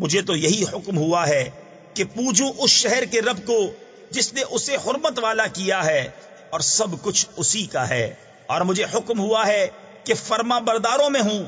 مجھے تو یہی حکم ہوا ہے کہ پوجو اس شہر کے رب کو جس نے اسے حرمت والا کیا ہے، اور سب کچھ اسی کا ہے۔ اور مجھے حکم ہوا ہے کہ فرما برداروں میں ہوں